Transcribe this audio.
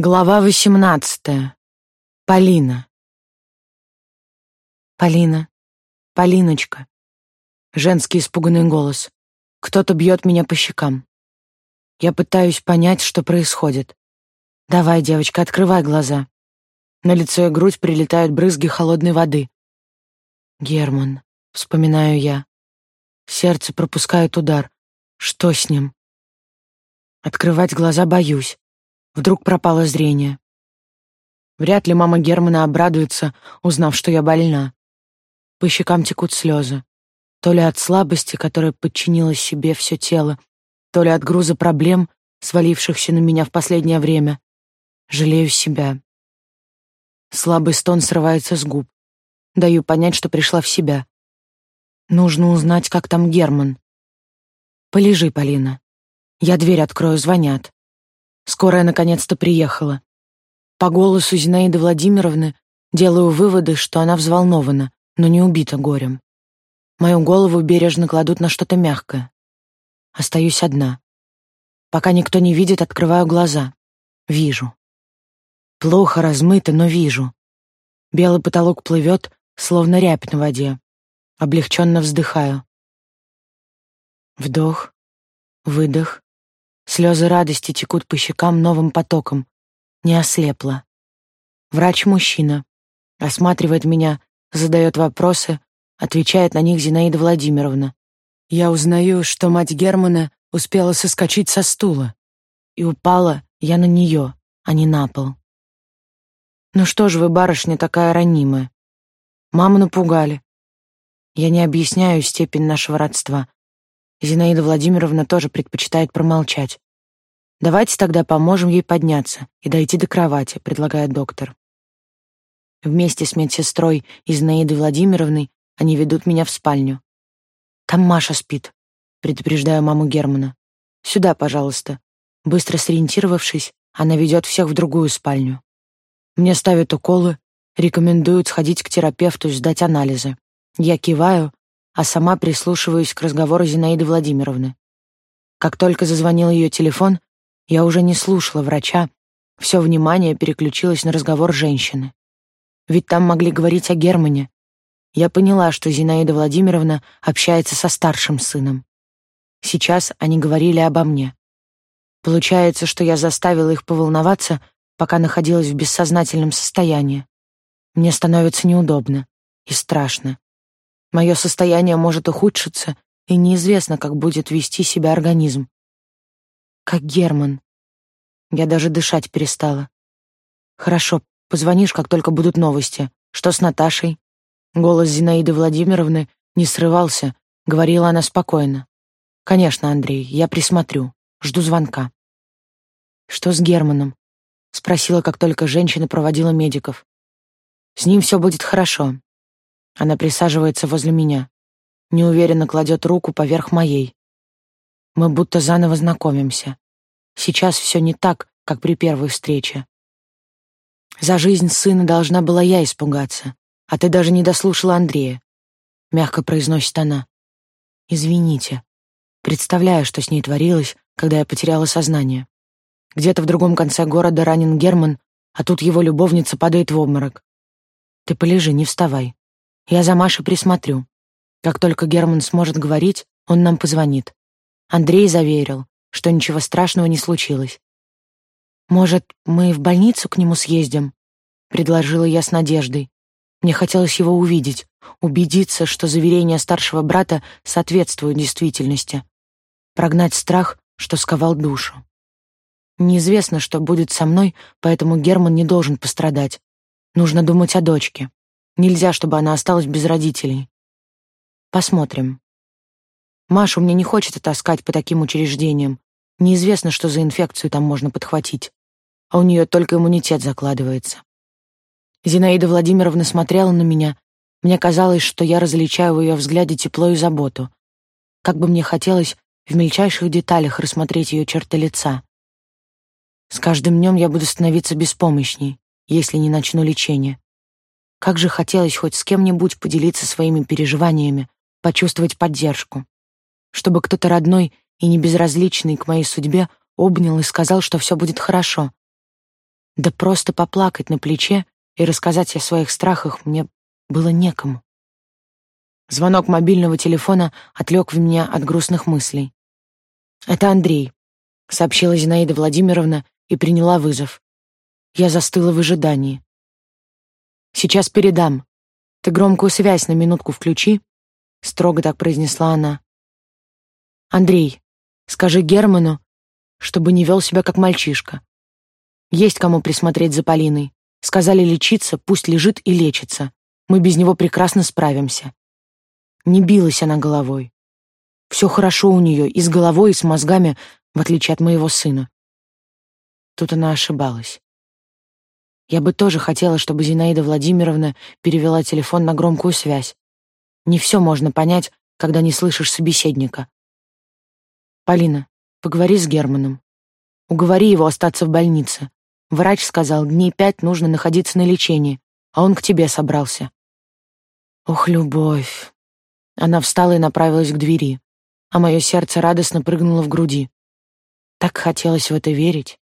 Глава восемнадцатая. Полина. Полина. Полиночка. Женский испуганный голос. Кто-то бьет меня по щекам. Я пытаюсь понять, что происходит. Давай, девочка, открывай глаза. На лицо и грудь прилетают брызги холодной воды. Герман, вспоминаю я. Сердце пропускает удар. Что с ним? Открывать глаза боюсь. Вдруг пропало зрение. Вряд ли мама Германа обрадуется, узнав, что я больна. По щекам текут слезы. То ли от слабости, которая подчинила себе все тело, то ли от груза проблем, свалившихся на меня в последнее время. Жалею себя. Слабый стон срывается с губ. Даю понять, что пришла в себя. Нужно узнать, как там Герман. Полежи, Полина. Я дверь открою, звонят. Скорая наконец-то приехала. По голосу Зинаиды Владимировны делаю выводы, что она взволнована, но не убита горем. Мою голову бережно кладут на что-то мягкое. Остаюсь одна. Пока никто не видит, открываю глаза. Вижу. Плохо размыто, но вижу. Белый потолок плывет, словно рябь на воде. Облегченно вздыхаю. Вдох, выдох, Слезы радости текут по щекам новым потоком. Не ослепла. Врач-мужчина. Осматривает меня, задает вопросы, отвечает на них Зинаида Владимировна. Я узнаю, что мать Германа успела соскочить со стула. И упала я на нее, а не на пол. Ну что ж вы, барышня, такая ранимая? Маму напугали. Я не объясняю степень нашего родства. Зинаида Владимировна тоже предпочитает промолчать. Давайте тогда поможем ей подняться и дойти до кровати, предлагает доктор. Вместе с медсестрой и Зинаидой Владимировной они ведут меня в спальню. Там Маша спит, предупреждаю маму Германа. Сюда, пожалуйста. Быстро сориентировавшись, она ведет всех в другую спальню. Мне ставят уколы, рекомендуют сходить к терапевту и сдать анализы. Я киваю, а сама прислушиваюсь к разговору Зинаиды Владимировны. Как только зазвонил ее телефон, я уже не слушала врача, все внимание переключилось на разговор женщины. Ведь там могли говорить о Германе. Я поняла, что Зинаида Владимировна общается со старшим сыном. Сейчас они говорили обо мне. Получается, что я заставила их поволноваться, пока находилась в бессознательном состоянии. Мне становится неудобно и страшно. Мое состояние может ухудшиться, и неизвестно, как будет вести себя организм. Как Герман. Я даже дышать перестала. Хорошо, позвонишь, как только будут новости. Что с Наташей? Голос Зинаиды Владимировны не срывался, говорила она спокойно. Конечно, Андрей, я присмотрю. Жду звонка. Что с Германом? спросила, как только женщина проводила медиков. С ним все будет хорошо. Она присаживается возле меня. Неуверенно кладет руку поверх моей. Мы будто заново знакомимся. Сейчас все не так, как при первой встрече. За жизнь сына должна была я испугаться, а ты даже не дослушала Андрея. Мягко произносит она. Извините. Представляю, что с ней творилось, когда я потеряла сознание. Где-то в другом конце города ранен Герман, а тут его любовница падает в обморок. Ты полежи, не вставай. Я за Машей присмотрю. Как только Герман сможет говорить, он нам позвонит. Андрей заверил, что ничего страшного не случилось. «Может, мы в больницу к нему съездим?» — предложила я с надеждой. Мне хотелось его увидеть, убедиться, что заверения старшего брата соответствуют действительности. Прогнать страх, что сковал душу. Неизвестно, что будет со мной, поэтому Герман не должен пострадать. Нужно думать о дочке. Нельзя, чтобы она осталась без родителей. Посмотрим. Машу мне не хочется таскать по таким учреждениям. Неизвестно, что за инфекцию там можно подхватить. А у нее только иммунитет закладывается. Зинаида Владимировна смотрела на меня. Мне казалось, что я различаю в ее взгляде тепло и заботу. Как бы мне хотелось в мельчайших деталях рассмотреть ее черты лица. С каждым днем я буду становиться беспомощней, если не начну лечение. Как же хотелось хоть с кем-нибудь поделиться своими переживаниями, почувствовать поддержку. Чтобы кто-то родной и не безразличный к моей судьбе обнял и сказал, что все будет хорошо. Да просто поплакать на плече и рассказать о своих страхах мне было некому. Звонок мобильного телефона отвлек меня от грустных мыслей. «Это Андрей», — сообщила Зинаида Владимировна и приняла вызов. Я застыла в ожидании. «Сейчас передам. Ты громкую связь на минутку включи», — строго так произнесла она. «Андрей, скажи Герману, чтобы не вел себя как мальчишка. Есть кому присмотреть за Полиной. Сказали лечиться, пусть лежит и лечится. Мы без него прекрасно справимся. Не билась она головой. Все хорошо у нее и с головой, и с мозгами, в отличие от моего сына. Тут она ошибалась. Я бы тоже хотела, чтобы Зинаида Владимировна перевела телефон на громкую связь. Не все можно понять, когда не слышишь собеседника. Полина, поговори с Германом. Уговори его остаться в больнице. Врач сказал, дней пять нужно находиться на лечении, а он к тебе собрался. Ох, любовь. Она встала и направилась к двери, а мое сердце радостно прыгнуло в груди. Так хотелось в это верить.